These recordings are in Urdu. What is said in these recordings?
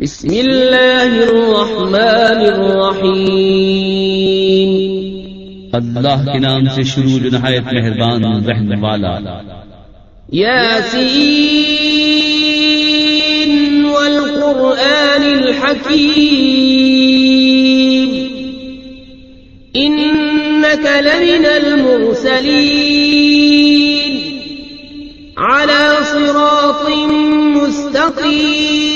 بسم اللہ الرحمن الرحیم۔ اللہ کے نام سے شروع جو نہایت مہربان رحم والا۔ یاسین والقرآن الحکیم۔ انك لمن المرسلين على صراط مستقيم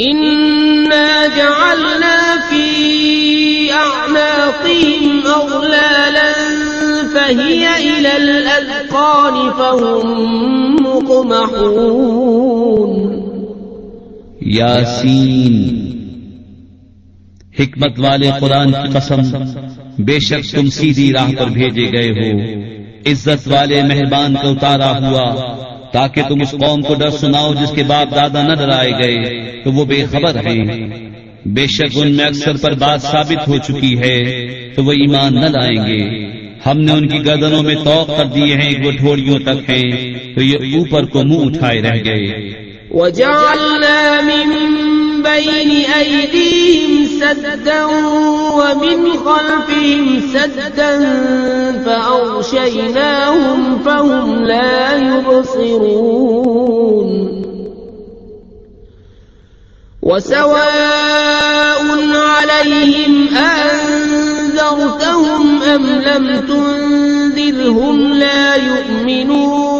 إنا جعلنا في أعناقهم أغلالا فهي إلى الأذقان فهم مقمحون یاسین، حکمت والے قرآن کی قسم، بے شک تم سیدھی راہ پر بھیجے گئے ہو۔ عزت والے مہربان کو اتارا ہوا۔ تاکہ تم اس قوم کو ڈر سناؤ جس کے باپ دادا نہ ڈرائے گئے، تو وہ بے خبر ہیں۔ بے شک ان میں اکثر پر بات ثابت ہو چکی ہے، تو وہ ایمان نہ لائیں گے۔ ہم نے ان کی گردنوں میں توق کر دیے ہیں وہ ڈھوڑیوں تک ہیں، تو یہ اوپر کو منہ اٹھائے رہ گئے۔ وَجَعَلْنَا مِن بين أيديهم سدا ومن خلفهم سدا فأغشيناهم فهم لا يبصرون. وسواء عليهم أنذرتهم أم لم تنذرهم لا يؤمنون.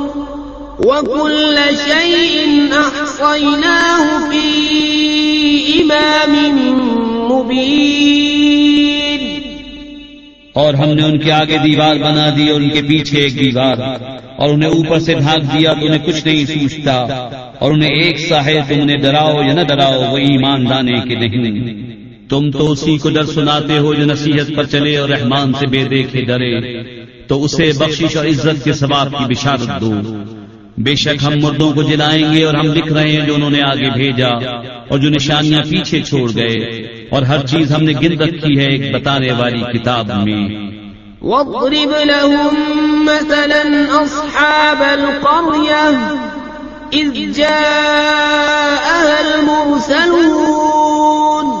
وكل شيء أحصيناه في إمام مبين اور ہم نے ان کے آگے دیوار بنا دی اور ان کے پیچھے ایک دیوار اور انہیں اوپر سے ڈھانک دیا تو انہیں کچھ نہیں سوچتا اور انہیں ایک سا ہے تم انہیں ڈراؤ یا نہ ڈراؤ وہ ایمان لانے کے نہیں۔ تم تو اسی کو ڈر سناتے ہو جو نصیحت پر چلے اور رحمان سے بے دیکھے ڈرے۔ تو اسے بخشش اور عزت کے ثواب کی بشارت دو۔ بے شک ہم مردوں کو جلائیں گے اور ہم لکھ رہے ہیں جو انہوں نے آگے بھیجا اور جو نشانیاں پیچھے چھوڑ گئے اور ہر چیز ہم نے گن رکھی ہے ایک بتانے والی کتاب میں۔ واضرب لهم مثلا أصحاب القرية إذ جاءها المرسلون۔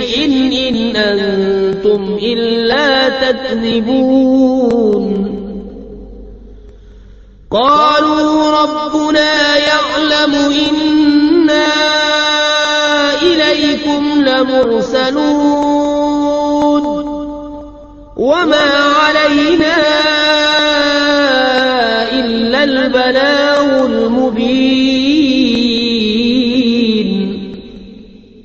شيء إن أنتم إلا تكذبون. قالوا ربنا يعلم إنا إليكم لمرسلون. وما علينا إلا البلاغ.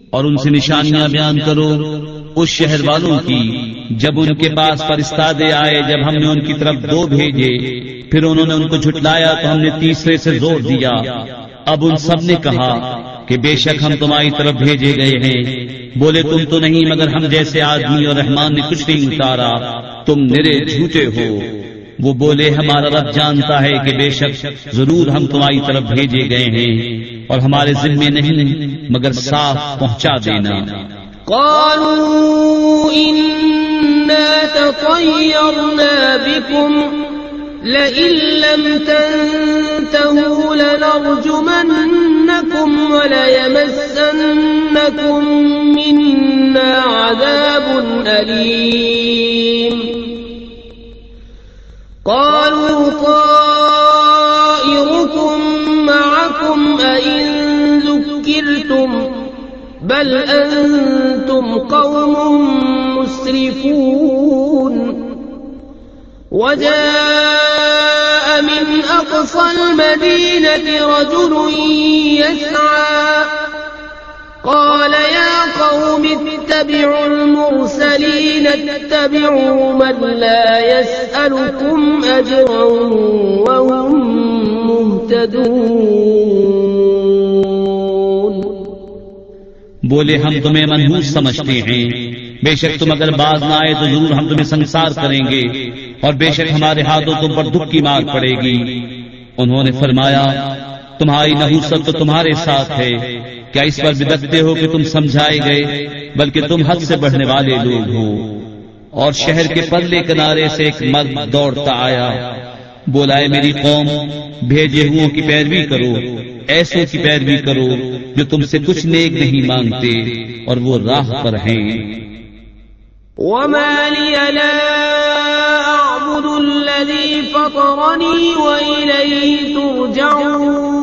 اور ان سے نشانیاں بیان کرو۔ اس شہر والوں کی، جب ان کے پاس فرستادے آئے، جب ہم نے ان کی طرف دو بھیجے، پھر انہوں نے ان کو جھٹلایا تو ہم نے تیسرے سے زور دیا۔ اب ان سب نے کہا کہ بے شک ہم تمہاری طرف بھیجے گئے ہیں۔ بولے، تم تو نہیں، مگر ہم جیسے آدمی اور رحمان نے کچھ نہیں اتارا۔ تم نرے جھوٹے ہو۔ وہ بولے، ہمارا رب جانتا ہے کہ بے شک ضرور ہم تمہاری طرف بھیجے گئے ہیں۔ اور ہمارے ذمے نہیں مگر صاف پہنچا دینا۔ قالوا إنا تطيرنا بكم لئن لم تنتهوا لنرجمنكم وليمسنكم منا عذاب أليم. قالوا طائركم بل أنتم قوم مسرفون. وجاء من أقصى المدينة رجل يسعى. قال يا قوم اتبعوا المرسلين، اتبعوا من لا يسألكم أجرا وهم مهتدون. بولے ہم تمہیں منحوس سمجھتے ہیں۔ بے شک تم اگر باز نہ آئے تو ضرور ہم تمہیں سنسار کریں گے۔ اور بے شک ہمارے ہاتھوں تم پر دکھ کی مار پڑے گی۔ انہوں نے فرمایا، تمہاری نحوست تو تمہارے ساتھ ہے۔ کیا اس پر بدکتے ہو کہ تم سمجھائے گئے؟ بلکہ تم حد سے بڑھنے والے لوگ ہو۔ اور شہر کے پرلے کنارے سے ایک مرد دوڑتا آیا۔ بولا میری قوم، بھیجے ہوں کی پیروی کرو۔ ایسے کی پیروی کرو جو تم سے کچھ نیک نہیں مانگتے اور وہ راہ پر ہیں۔ وما لي لا أعبد الذي فطرني وإليه ترجعون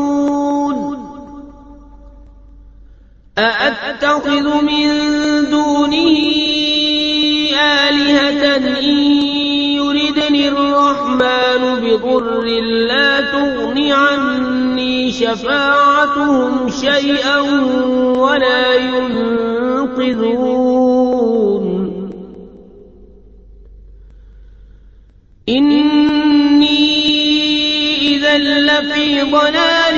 أأتخذ من دونه آلهة إن يردني الرحمن بضر لا تغن عني شفاعتهم شيئا ولا ينقذون. إني إذا لفي ضلال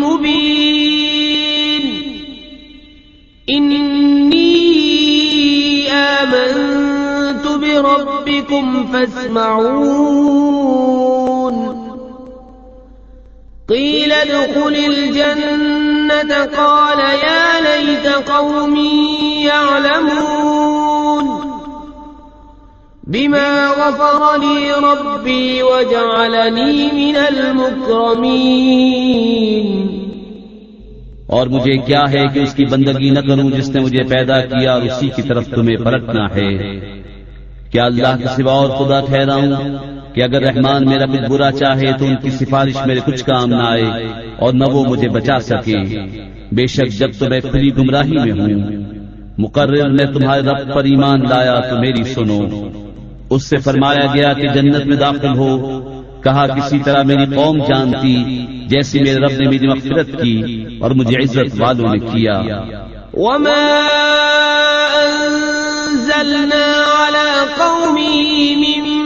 مبين. إني آمنت بربكم فاسمعون. قيل ادخل الجنة. قال يا ليت قومي يعلمون. بما غفر لي ربي وجعلني من المكرمين. اور مجھے کیا ہے کہ اس کی بندگی نہ کروں جس نے مجھے پیدا کیا اور اسی کی طرف تمہیں پلٹنا ہے؟ کیا اللہ کے سوا اور خدا ٹھہراؤں؟ کہ اگر رحمان میرا کچھ برا چاہے تو ان کی سفارش میرے کچھ کام نہ آئے اور نہ وہ مجھے بچا سکے۔ بے شک جب تو میں کھلی گمراہی میں ہوں۔ مقرر نے تمہارے رب پر ایمان لایا تو میری سنو۔ اس سے فرمایا گیا کہ جنت میں داخل ہو۔ کہا کسی طرح میری قوم جانتی، جیسی میرے رب نے میری مغفرت کی اور مجھے عزت والوں نے کیا۔ وما أنزلنا على قومه من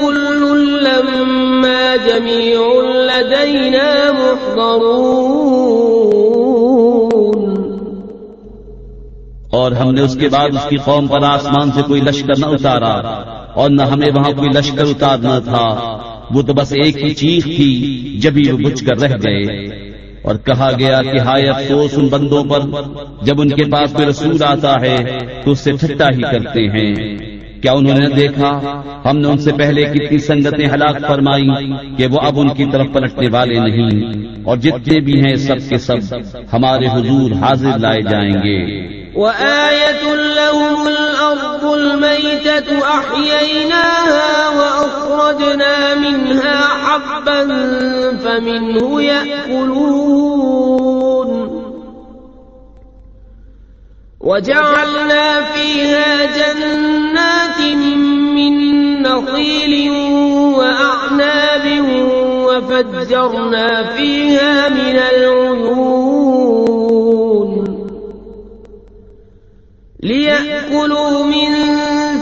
كل لما جميع لدينا محضرون اور ہم نے اس کے بعد اس کی قوم پر آسمان سے کوئی لشکر نہ اتارا اور نہ ہمیں وہاں کوئی لشکر اتارنا تھا۔ وہ تو بس ایک ہی چیخ تھی جبھی وہ بچ کر رہ گئے۔ اور کہا گیا کہ ہائے افسوس ان بندوں پر، جب ان کے پاس کوئی رسول آتا ہے تو اس سے ٹھٹا ہی کرتے ہیں۔ کیا انہوں نے دیکھا؟ ہم نے ان سے پہلے کتنی سنگتیں ہلاک فرمائی کہ وہ اب ان کی طرف پلٹنے والے نہیں۔ اور جتنے بھی ہیں سب کے سب ہمارے حضور حاضر لائے جائیں گے۔ وآية لهم الأرض الميتة أحييناها وأخرجنا منها حبا فمنه يأكلون. وجعلنا فيها جنات من نخيل وأعناب وفجرنا فيها من العيون ليأكلوا من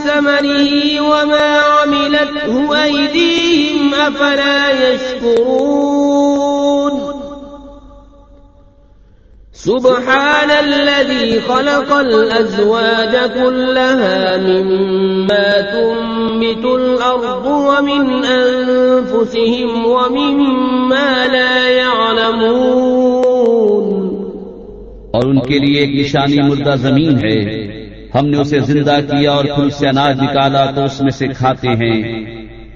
ثمره وما عملته أيديهم أفلا يشكرون سبحان الذي خلق الأزواج كلها مما تنبت الأرض ومن أنفسهم ومما لا يعلمون اور ان کے لیے ایک نشانی مردہ زمین ہے۔ ہم نے اسے زندہ کیا اور پھر اس سے اناج نکالا تو اس میں سے کھاتے ہیں۔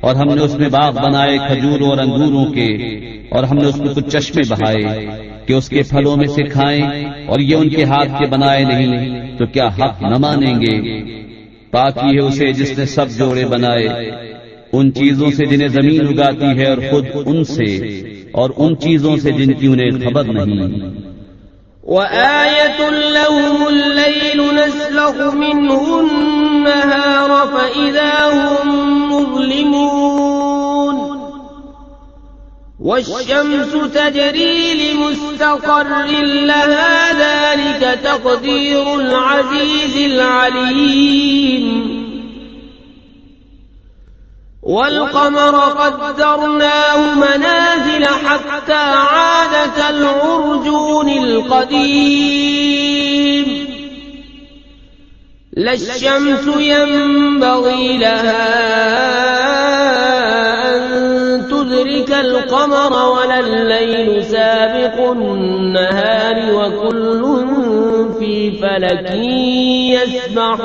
اور ہم نے اس میں باغ بنائے کھجوروں اور انگوروں کے۔ اور ہم نے اس میں کچھ چشمے بہائے۔ کہ اس کے پھلوں میں سے کھائیں اور یہ ان کے ہاتھ کے بنائے نہیں، تو کیا حق نہ مانیں گے؟ پاکی ہے اسے جس نے سب جوڑے بنائے۔ ان چیزوں سے جنہیں زمین اگاتی ہے اور خود ان سے، اور ان چیزوں سے جن کی انہیں خبر نہیں۔ وآية لهم الليل نسلخ منه النهار فإذا هم مظلمون والشمس تجري لمستقر لها ذلك تقدير العزيز العليم. والقمر قدرناه منازل حتى عاد كالعرجون القديم. لا الشمس ينبغي لها القمر ولا الليل سابق النهار وكل في فلك يسبحون.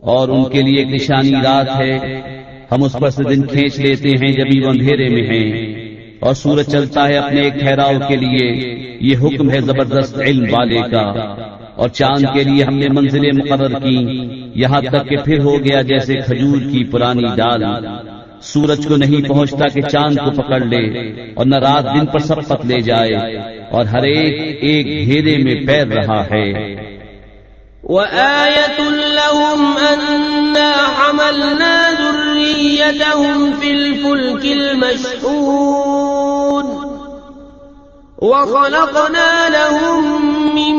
اور ان کے لیے ایک نشانی رات ہے، ہم اس پر سے دن کھینچ لیتے ہیں جبھی وہ اندھیرے میں ہیں۔ اور سورج چلتا ہے اپنے ایک ٹھہراؤ کے لیے، یہ حکم ہے زبردست علم والے کا۔ اور چاند کے لیے ہم نے منزلیں مقرر کی، یہاں تک کہ پھر ہو گیا جیسے کھجور کی پرانی ڈال سورج کو نہیں پہنچتا کہ چاند کو پکڑ لے اور نہ رات دن پر سب پت لے جائے اور ہر ایک ایک گھیرے میں پیر رہا ہے۔ وآية لهم أنا حملنا ذريتهم في الفلك المشحون وخلقنا لهم من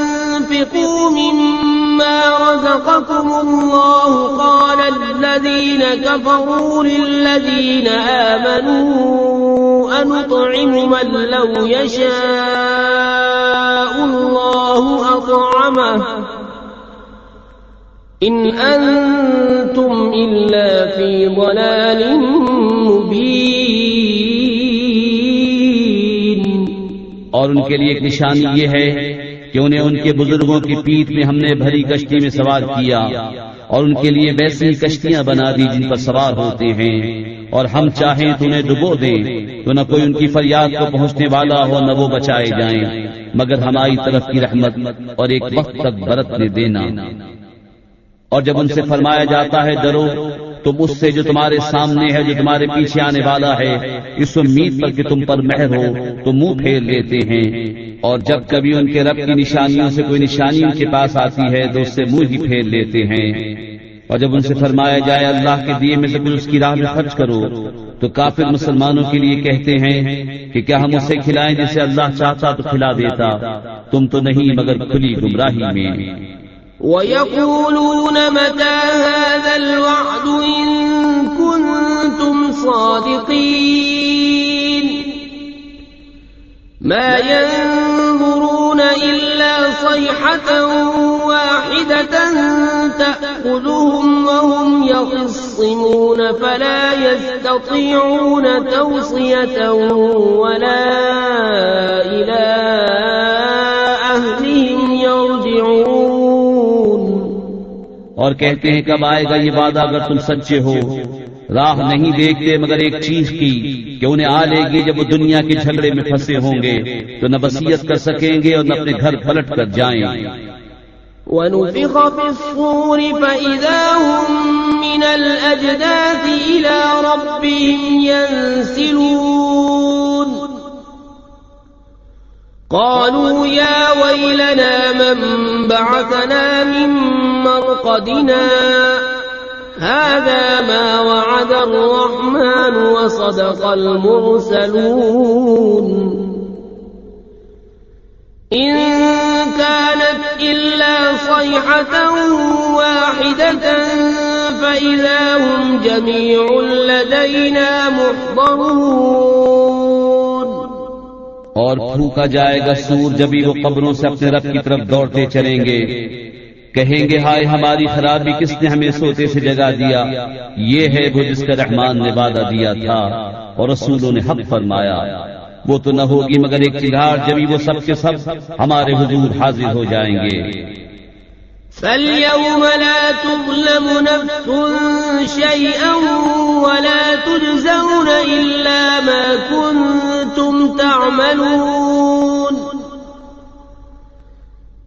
أنفقوا مما رزقكم الله قال الذين كفروا للذين آمنوا أنطعم من لو يشاء الله أطعمه إن أنتم إلا في ضلال مبين اور ان کے لیے ایک نشانی یہ ہے کہ انہیں ان کے بزرگوں کی پیٹ میں ہم نے بھری کشتی میں سوار کیا اور ان کے لیے ویسی کشتیاں بنا دی جن پر سوار ہوتے ہیں۔ اور ہم چاہیں تو انہیں ڈبو دیں، تو نہ کوئی ان کی فریاد کو پہنچنے والا ہو، نہ وہ بچائے جائیں۔ مگر ہماری طرف کی رحمت اور ایک وقت تک برتنے دینا۔ اور جب ان سے فرمایا جاتا ہے، ڈرو تم اس سے جو تمہارے سامنے ہے، جو تمہارے پیچھے آنے والا ہے، اس امید پر کہ تم پر مہر ہو، تو منہ پھیر لیتے ہیں۔ اور جب کبھی ان کے رب کی نشانیوں سے کوئی نشانی ان کے پاس آتی ہے، تو اس سے منہ ہی پھیر لیتے ہیں۔ اور جب ان سے فرمایا جائے، اللہ کے دیے میں سے کچھ اس کی راہ میں خرچ کرو، تو کافر مسلمانوں کے لیے کہتے ہیں کہ کیا ہم اسے کھلائیں جسے اللہ چاہتا تو کھلا دیتا۔ تم تو نہیں، مگر کھلی گمراہی میں۔ ويقولون متى هذا الوعد واحدة تأخذهم وهم يخصمون فلا يستطيعون توصية ولا إلى أهلهم يرجعون. اور کہتے ہیں، کب آئے گا یہ وعدہ اگر تم سچے ہو؟ راہ نہیں دیکھتے مگر ایک چیز کی۔ کہ انہیں آ لے گی جب وہ دنیا کے جھگڑے میں پھنسے ہوں گے، تو نہ بصیت کر سکیں گے اور نہ اپنے گھر پلٹ کر جائیں۔ ونفخ في الصور فإذا هم من الأجداث إلى ربهم ينسلون. قالوا يا ويلنا من بعثنا من مرقدنا. هذا ما وعد الرحمن وصدق المرسلون. إن كانت إلا صيحة واحدة فإذا هم جميع لدينا محضرون. اور پھونکا جائے گا سور جبھی وہ قبروں سے اپنے رب کی طرف دوڑتے چلیں گے۔ کہیں گے ہائے ہماری خرابی کس نے ہمیں سوتے سے جگا دیا؟ یہ ہے وہ جس کا رحمان نے وعدہ دیا تھا اور رسولوں نے حق فرمایا۔ وہ تو نہ ہوگی مگر ایک چگاڑ جبھی وہ سب کے سب ہمارے حضور حاضر ہو جائیں گے۔ فاليوم لا تظلم نفس شيئا ولا تجزون إلا ما كنتم تعملون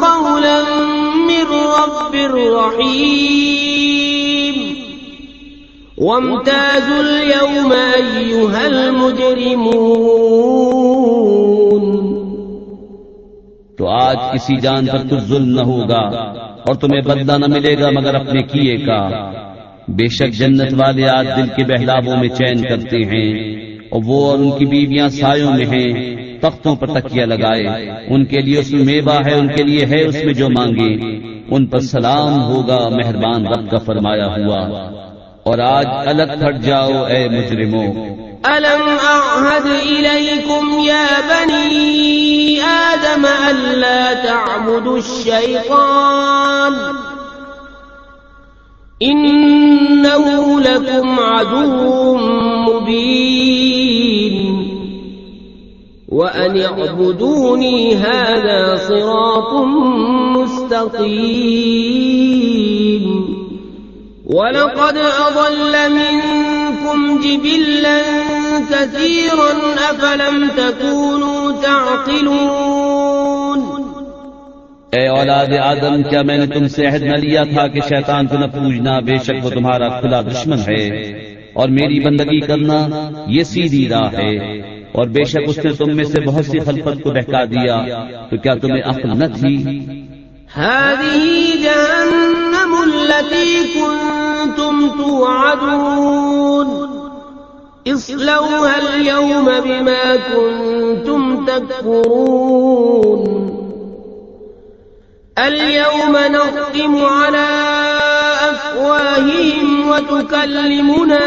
قولا من رب رحيم وامتازوا اليوم أيها المجرمون. تو آج کسی جان پر کچھ ظلم نہ ہوگا اور تمہیں بدلہ نہ ملے گا مگر اپنے کیے کا۔ بے شک جنت والے آج دل کے بہلاووں میں چین کرتے ہیں اور وہ اور ان کی بیویاں سایوں میں ہیں۔ تختوں پر تکیا لگائے۔ ان کے لیے اس میں میوہ ہے، ان کے لیے ہے اس میں جو مانگے۔ ان پر سلام ہوگا، مہربان رب کا فرمایا ہوا۔ اور آج الگ ہٹ جاؤ اے مجرموں ألم أعهد إليكم يا بني آدم ألا تعبدوا الشيطان إنه لكم عدو مبين وأن اعبدوني هذا صراط مستقيم ولقد أضل منكم جبلا كثيرا أفلم تكونوا تعقلون اے اولاد آدم، کیا میں نے تم سے عہد نہ لیا تھا کہ شیطان کو نہ پوجنا؟ بے شک وہ تمہارا کھلا دشمن ہے اور میری بندگی کرنا یہ سیدھی راہ ہے۔ اور بے شک اس نے تم میں سے بہت سی خلفت کو بہکا دیا، تو کیا تمہیں عقل نہ تھی؟ هذه جهنم التي كنتم توعدون، اصلوها اليوم بما كنتم تكفرون اليوم نختم على أفواههم وتكلمنا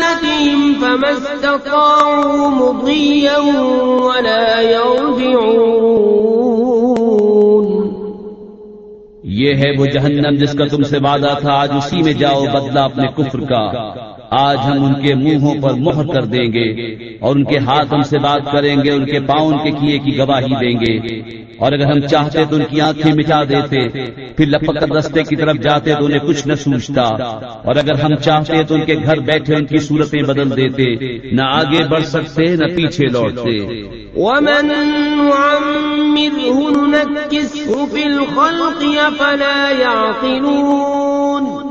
فما استطاعوا مضيا ولا يرجعون یہ ہے وہ جہنم جس کا تم سے وعدہ تھا، آج اسی میں جاؤ، بدلہ اپنے کفر کا۔ آج ہم ان کے منہوں پر مہر کر دیں گے اور ان کے ہاتھ ہم سے بات کریں گے، ان کے پاؤں کے کیے کی گواہی دیں گے۔ اور اگر ہم چاہتے تو ان کی آنکھیں مٹا دیتے، پھر لپک کر رستے کی طرف جاتے تو انہیں کچھ نہ سوچتا۔ اور اگر ہم چاہتے تو ان کے گھر بیٹھے ان کی صورتیں بدل دیتے، نہ آگے بڑھ سکتے، نہ پیچھے لوٹتے۔ ومن نعمره ننكسه في الخلق فلا يعقلون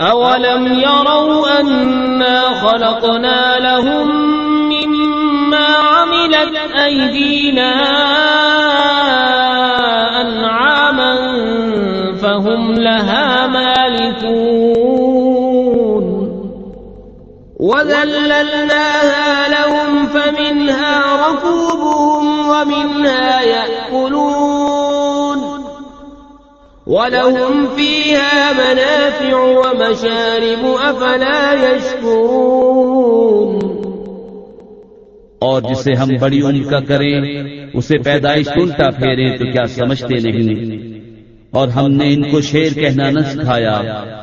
أولم يروا أنا خلقنا لهم مما عملت أيدينا أنعاما فهم لها مالكون وذللناها لهم فمنها ركوبهم ومنها يأكلون ولهم فيها منافع ومشارب أفلا يشكرون. اور جسے ہم بڑی عمر کا کریں، اسے پیدائش الٹا پھیریں تو کیا سمجھتے نہیں۔ اور ہم نے ان کو شیر کہنا نہ سکھایا،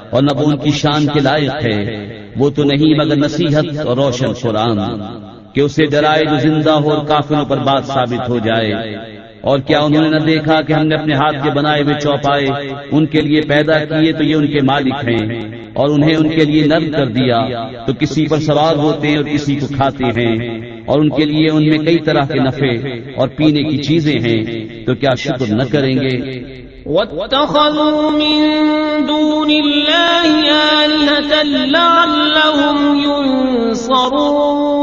اور نہ وہ ان کی شان کے لائق ہے۔ وہ تو نہیں، مگر نصیحت اور روشن قرآن، کہ اسے ڈرائے جو زندہ ہو اور کافروں پر بات ثابت ہو جائے۔ اور کیا انہوں نے نہ دیکھا کہ ہم نے اپنے ہاتھ کے بنائے ہوئے چوپائے؟ ان کے لیے پیدا کیے تو یہ ان کے مالک ہیں۔ اور انہیں ان کے لیے نرم کر دیا تو کسی پر سوار ہوتے ہیں اور کسی کو کھاتے ہیں۔ اور ان کے لیے ان میں کئی طرح کے نفے اور پینے کی چیزیں ہیں۔ تو کیا شکر نہ کریں گے؟ واتخذوا من دون الله آلهة لعلهم ينصرون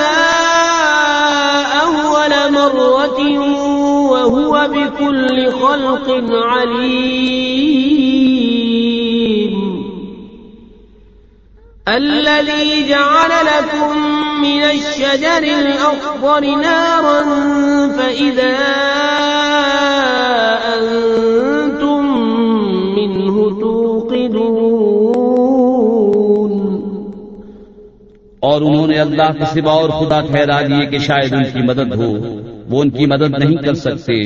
بكل خلق عليم. الذي جعل لكم من الشجر الأخضر نارا فإذا أنتم منه توقدون. اور انہوں نے اللہ کے سوا اور خدا ٹھہرا لیے کہ شاید ان کی مدد ہو۔ وہ ان کی مدد نہیں کر سکتے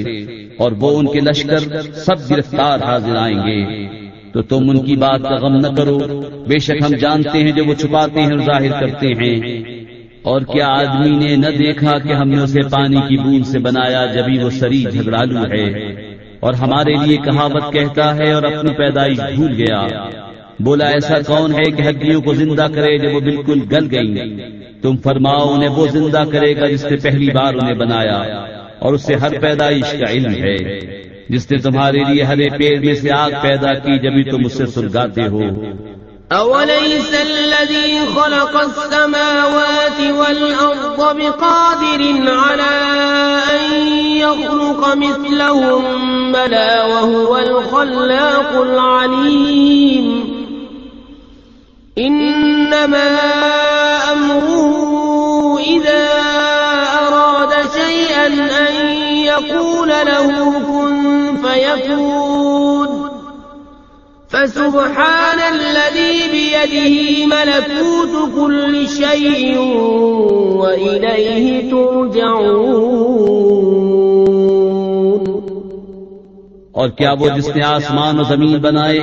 اور وہ ان کے لشکر سب گرفتار حاضر آئیں گے۔ تو تم ان کی بات کا غم نہ کرو۔ بے شک ہم جانتے ہیں جو وہ چھپاتے ہیں اور ظاہر کرتے ہیں۔ اور کیا آدمی نے نہ دیکھا کہ ہم نے اسے پانی کی بوند سے بنایا جبھی وہ سری جھگڑالو ہے؟ اور ہمارے لیے کہاوت کہتا ہے اور اپنی پیدائش بھول گیا۔ بولا، ایسا کون ہے کہ ہڈیوں کو زندہ کرے جب وہ بالکل گل گئی؟ تم فرماؤ انہیں وہ زندہ کرے گا جس نے پہلی بار انہیں بنایا اور اس سے ہر پیدائش کا علم ہے۔ جس نے تمہارے لیے ہرے پیڑ میں سے آگ پیدا کی، جبھی تم اس سے سلگاتے ہو۔ أوليس الذي خلق السماوات والأرض بقادر على أن يخلق مثلهم بلى وهو الخلاق العليم إنما أمره إذا أراد شيئا أن يقول له كن فيكون. فسبحان الذي بيده ملكوت كل شيء وإليه ترجعون. اور کیا وہ جس نے آسمان و زمین بنائے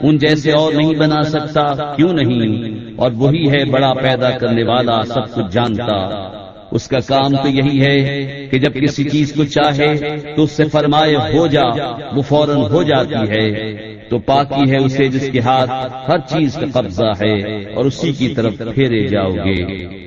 ان جیسے اور نہیں بنا سکتا، کیوں نہیں؟ اور وہی ہے بڑا پیدا کرنے والا، سب کچھ جانتا۔ اس کا کام تو یہی ہے کہ جب کسی چیز کو چاہے تو اس سے فرمائے ہو جا، وہ فوراً ہو جاتی ہے۔ تو پاکی ہے اسے جس کے ہاتھ ہر چیز کا قبضہ ہے اور اسی کی طرف پھیرے جاؤ گے۔